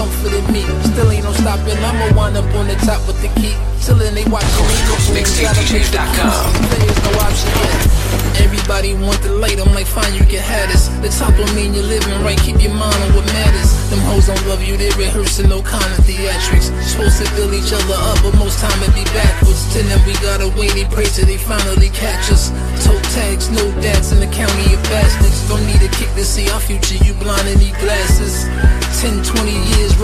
comfort in me. Still ain't no stopping, I'ma wind up on the top with the key. Chillin', they watching me. MixtapeDJs.com. There's no option yet. Everybody want the light, I'm like, fine, you can have this. The top don't mean you're living right, keep your mind on what matters. Them hoes don't love you, they rehearsing no kind of theatrics. Supposed to build each other up, but most time it be backwards. To them, we gotta wait, they pray till they finally catch us. Toe tags, no dads in the county of bastards. Don't need a kick to see our future, you blind in these glasses.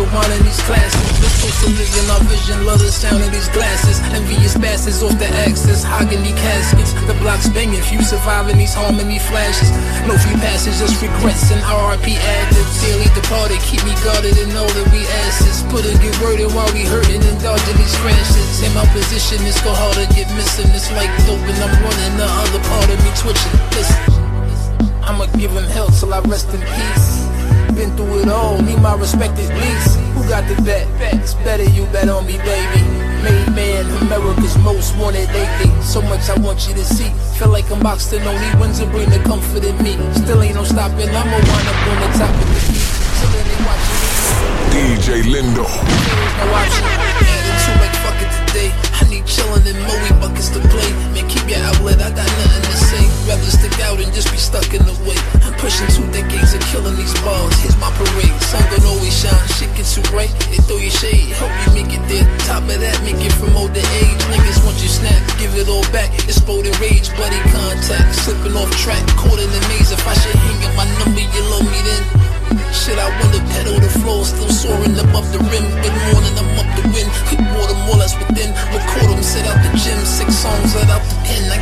10, 20 years these classes. Supposed to our vision, love the sound of these glasses. Envious bastards off the axis, hogging these caskets. The block's banging, few surviving these harmony flashes. No free passes, just regrets and RIP added. Daily departed, keep me guarded and know that we asses. Put a good word in while we hurting and dodging these crashes. In my position, it's go hard to get missing. It's like dope and I'm running, the other part of me twitching. Listen. I'ma give him hell till I rest in peace. Been through it all, need my respect at least. Who got the bet? It's better you bet on me, baby. Made man, America's most wanted lately. So much I want you to see. Feel like I'm boxed in only wins and bring the comfort in me. Still ain't no stopping, I'ma wind up on the top of the heat. Chillin', they watching me. DJ Lindo. No option. Adding like fuck it today. I need chillin' and Moët buckets to play. Man, keep your outlet, I got nothing to say. Rather stick out and just be stuck in the way. I'm pushing two older age. Niggas want you snap, give it all back. Exploding rage, bloody contact. Slipping off track, caught in the maze. If I should hang up my number, you love me then. Shit, I wanna pedal the floor, still soaring above the rim. Good morning, I'm up the wind. Could water more that's within. Record them, set out the gym. Six songs let out the pen. I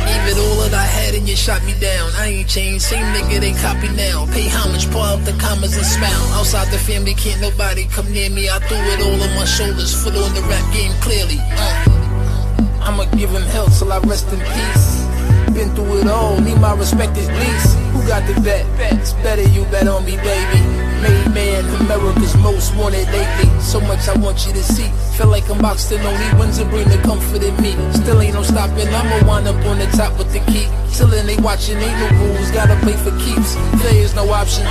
I had and you shot me down. I ain't changed, same nigga they copy now. Pay homage, pull out the commas and smile. Outside the family, can't nobody come near me. I threw it all on my shoulders, foot on the rap game clearly. Uh. I'ma give him hell till I rest in peace. Been through it all, need my respect at least. Who got the bet? Better you bet on me, baby. Made man, America's most wanted lately. So much I want you to see. Feel like I'm boxed in only wins and bring the comfort in me. Still ain't no stopping, I'ma wind up on the top with the key. Chillin', they watching, ain't no rules, gotta play for keeps. There is no option.